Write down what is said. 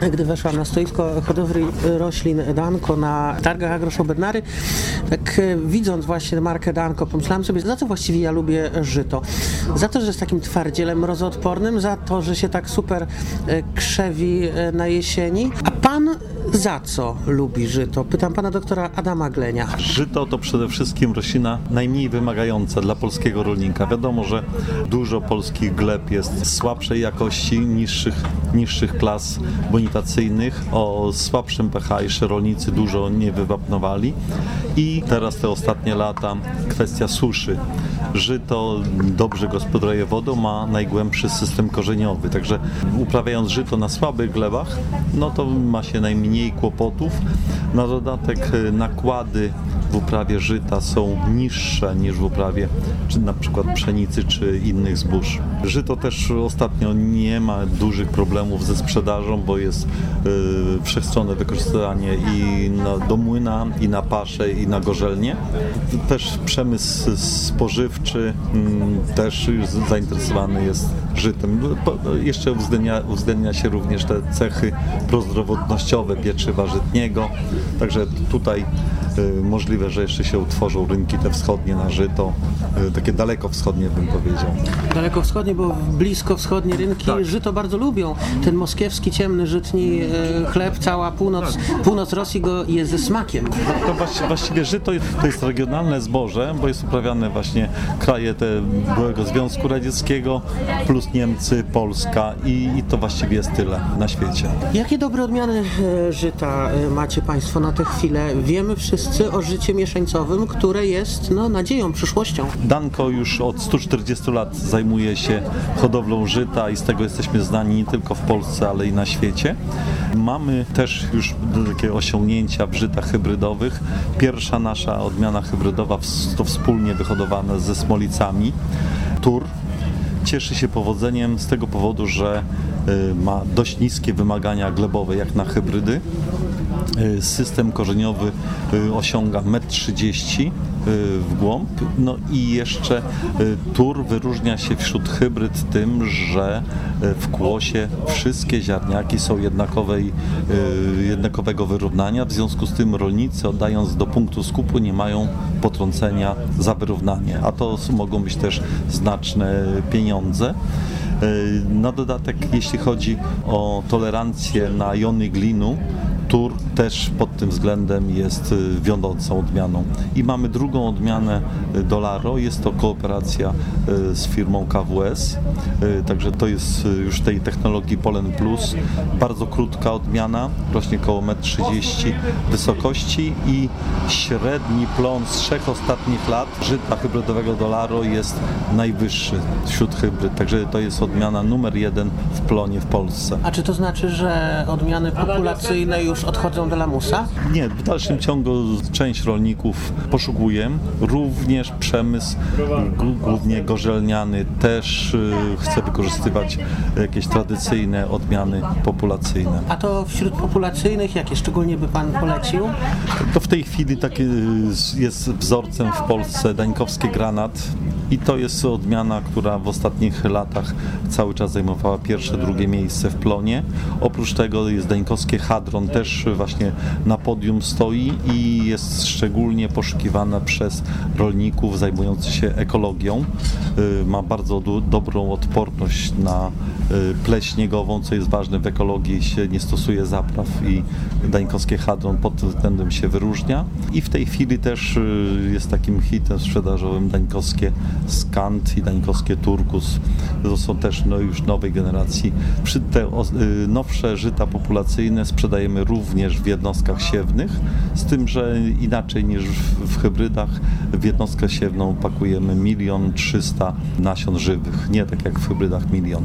Gdy weszłam na stoisko hodowli roślin Danko na targach AgroShow Bednary, tak e, widząc właśnie markę Danko, pomyślałam sobie, za co właściwie ja lubię żyto. Za to, że jest takim twardzielem mrozoodpornym, za to, że się tak super e, krzewi e, na jesieni. A pan za co lubi żyto? Pytam pana doktora Adama Glenia. Żyto to przede wszystkim roślina najmniej wymagająca dla polskiego rolnika. Wiadomo, że dużo polskich gleb jest słabszej jakości, niższych, niższych klas bonitacyjnych, o słabszym pH jeszcze rolnicy dużo nie wywapnowali i teraz te ostatnie lata kwestia suszy. Żyto dobrze gospodaruje wodą, ma najgłębszy system korzeniowy, także uprawiając żyto na słabych glebach, no to ma się najmniej kłopotów. Na dodatek y, nakłady w uprawie żyta są niższe niż w uprawie czy na przykład pszenicy czy innych zbóż. Żyto też ostatnio nie ma dużych problemów ze sprzedażą, bo jest y, wszechstronne wykorzystanie i na, do młyna, i na pasze, i na gorzelnie. Też przemysł spożywczy mm, też już zainteresowany jest żytem. Po, jeszcze uwzględnia, uwzględnia się również te cechy prozdrowotnościowe pieczywa żytniego, także tutaj możliwe, że jeszcze się utworzą rynki te wschodnie na żyto, y, takie daleko wschodnie bym powiedział. Daleko wschodnie, bo blisko wschodnie rynki Tak. żyto bardzo lubią. Ten moskiewski, ciemny, żytni e, chleb, cała północ, północ Rosji go je ze smakiem. To właści- właściwie żyto to jest regionalne zboże, bo jest uprawiane właśnie kraje te byłego Związku Radzieckiego plus Niemcy, Polska i, i to właściwie jest tyle na świecie. Jakie dobre odmiany e, żyta e, macie Państwo na tę chwilę? Wiemy wszyscy o życie mieszańcowym, które jest no, nadzieją, przyszłością. Danko już od 140 lat zajmuje się hodowlą żyta i z tego jesteśmy znani nie tylko w Polsce, ale i na świecie. Mamy też już takie osiągnięcia w żytach hybrydowych. Pierwsza nasza odmiana hybrydowa to wspólnie wyhodowane ze Smolicami. Tur cieszy się powodzeniem z tego powodu, że y, ma dość niskie wymagania glebowe jak na hybrydy. Y, System korzeniowy y, osiąga 1,30 m w głąb. No i jeszcze tur wyróżnia się wśród hybryd tym, że w kłosie wszystkie ziarniaki są jednakowej, jednakowego wyrównania. W związku z tym rolnicy oddając do punktu skupu nie mają potrącenia za wyrównanie, a to mogą być też znaczne pieniądze. Na dodatek, jeśli chodzi o tolerancję na jony glinu, Tur też pod tym względem jest y, wiodącą odmianą. I mamy drugą odmianę y, Dolaro, jest to kooperacja y, z firmą KWS, także to jest już tej technologii Polen Plus. Bardzo krótka odmiana, rośnie około 1,30 m wysokości i średni plon z trzech ostatnich lat żyta hybrydowego Dolaro jest najwyższy wśród hybryd, także to jest odmiana numer jeden w plonie w Polsce. A czy to znaczy, że odmiany populacyjne już odchodzą do lamusa? Nie, w dalszym ciągu część rolników poszukuje. Również przemysł, głównie gorzelniany, też y, chce wykorzystywać jakieś tradycyjne odmiany populacyjne. A to wśród populacyjnych, jakie szczególnie by Pan polecił? To w tej chwili taki y, jest wzorcem w Polsce dańkowski granat i to jest odmiana, która w ostatnich latach cały czas zajmowała pierwsze, drugie miejsce w plonie. Oprócz tego jest dańkowskie hadron, też właśnie na podium stoi i jest szczególnie poszukiwana przez rolników zajmujących się ekologią. Y, Ma bardzo du- dobrą odporność na y, pleść śniegową, co jest ważne w ekologii, się nie stosuje zapraw i dańkowskie hadron pod tym względem się wyróżnia. I w tej chwili też y, jest takim hitem sprzedażowym dańkowskie Skant i dańkowskie Turkus. To są też no, już nowej generacji. Przy te y, nowsze żyta populacyjne sprzedajemy również w jednostkach siewnych, z tym, że inaczej niż w hybrydach w jednostkę siewną pakujemy milion trzysta nasion żywych, nie tak jak w hybrydach milion.